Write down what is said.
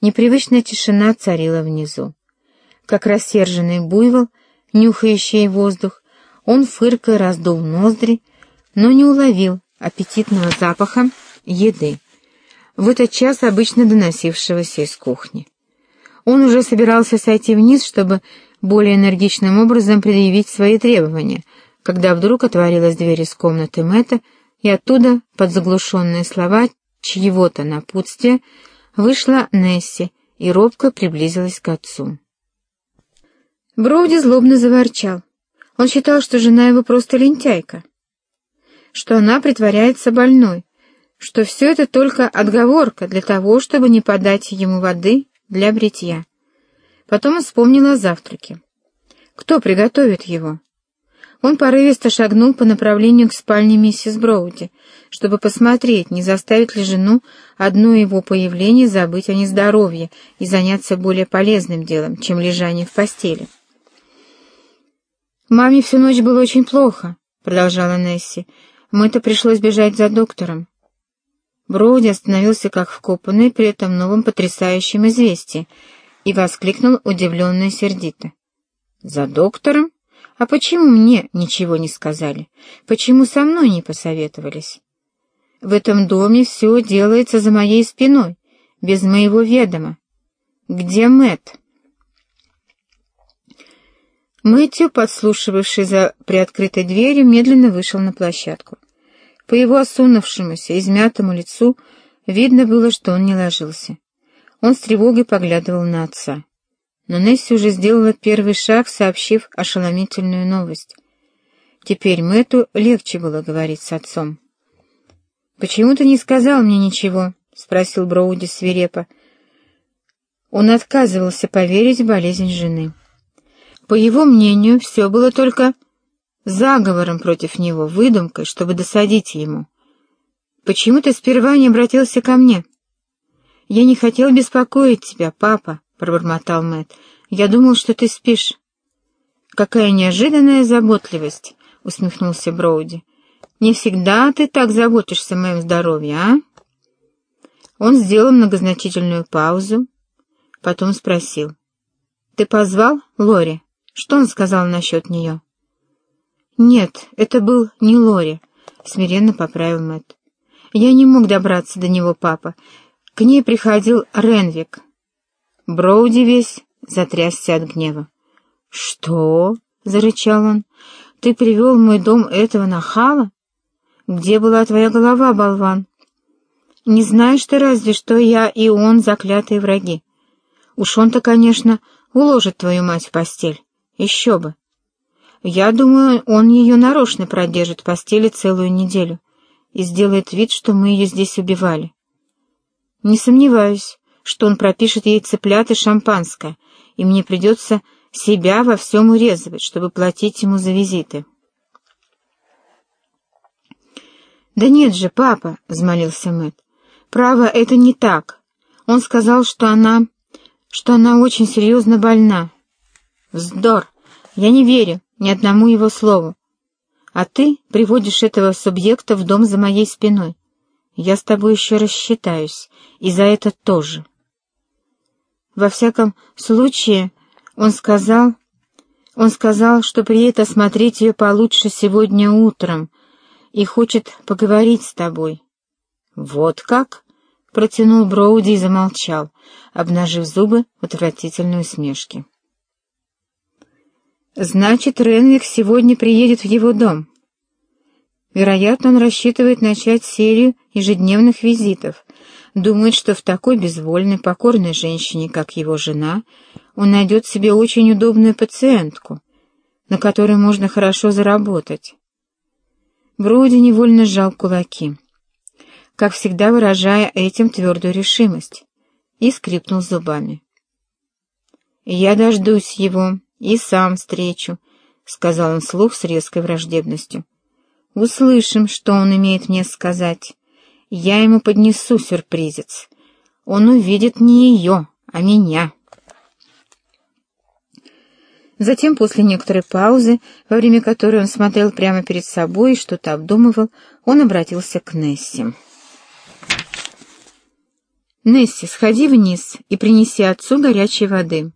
Непривычная тишина царила внизу. Как рассерженный буйвол, нюхающий воздух, он, фыркая, раздул ноздри, но не уловил аппетитного запаха еды, в этот час обычно доносившегося из кухни. Он уже собирался сойти вниз, чтобы более энергичным образом предъявить свои требования, когда вдруг отворилась дверь из комнаты Мэтта, и оттуда, под заглушенные слова чьего-то напутствия, вышла Несси и робко приблизилась к отцу. Броуди злобно заворчал. Он считал, что жена его просто лентяйка, что она притворяется больной, что все это только отговорка для того, чтобы не подать ему воды для бритья. Потом он вспомнил о завтраке. Кто приготовит его? Он порывисто шагнул по направлению к спальне миссис Броуди, чтобы посмотреть, не заставит ли жену одно его появление забыть о нездоровье и заняться более полезным делом, чем лежание в постели. «Маме всю ночь было очень плохо», — продолжала Несси. «Мы-то пришлось бежать за доктором». Броуди остановился как вкопанный при этом новом потрясающем известии и воскликнул удивленно и сердито. «За доктором?» А почему мне ничего не сказали? Почему со мной не посоветовались? В этом доме все делается за моей спиной, без моего ведома. Где Мэт? Мэтью, подслушивавший за приоткрытой дверью, медленно вышел на площадку. По его осунувшемуся, измятому лицу видно было, что он не ложился. Он с тревогой поглядывал на отца. Но Несси уже сделала первый шаг, сообщив ошеломительную новость. Теперь Мэтту легче было говорить с отцом. «Почему ты не сказал мне ничего?» — спросил Броуди свирепо. Он отказывался поверить в болезнь жены. По его мнению, все было только заговором против него, выдумкой, чтобы досадить ему. «Почему ты сперва не обратился ко мне?» «Я не хотел беспокоить тебя, папа», — пробормотал Мэтт. «Я думал, что ты спишь». «Какая неожиданная заботливость!» — усмехнулся Броуди. «Не всегда ты так заботишься о моем здоровье, а?» Он сделал многозначительную паузу, потом спросил. «Ты позвал Лори? Что он сказал насчет нее?» «Нет, это был не Лори», — смиренно поправил Мэтт. «Я не мог добраться до него, папа. К ней приходил Ренвик, Броуди весь затрясся от гнева. «Что?» — зарычал он. «Ты привел в мой дом этого нахала? Где была твоя голова, болван? Не знаешь ты разве, что я и он заклятые враги? Уж он-то, конечно, уложит твою мать в постель. Еще бы. Я думаю, он ее нарочно продержит в постели целую неделю и сделает вид, что мы ее здесь убивали. Не сомневаюсь, что он пропишет ей цыплят и шампанское, и мне придется себя во всем урезывать, чтобы платить ему за визиты. «Да нет же, папа!» — взмолился Мэтт. «Право, это не так. Он сказал, что она... что она очень серьезно больна». «Вздор! Я не верю ни одному его слову. А ты приводишь этого субъекта в дом за моей спиной. Я с тобой еще рассчитаюсь, и за это тоже». Во всяком случае, он сказал, он сказал, что приедет осмотреть ее получше сегодня утром и хочет поговорить с тобой. Вот как? Протянул Броуди и замолчал, обнажив зубы в отвратительной усмешке. Значит, Ренвик сегодня приедет в его дом. Вероятно, он рассчитывает начать серию ежедневных визитов, думает, что в такой безвольной, покорной женщине, как его жена, он найдет себе очень удобную пациентку, на которой можно хорошо заработать. Броуди невольно сжал кулаки, как всегда выражая этим твердую решимость, и скрипнул зубами. «Я дождусь его и сам встречу», — сказал он вслух с резкой враждебностью. «Услышим, что он имеет мне сказать». Я ему поднесу сюрпризец. Он увидит не ее, а меня. Затем, после некоторой паузы, во время которой он смотрел прямо перед собой и что-то обдумывал, он обратился к Несси. «Несси, сходи вниз и принеси отцу горячей воды».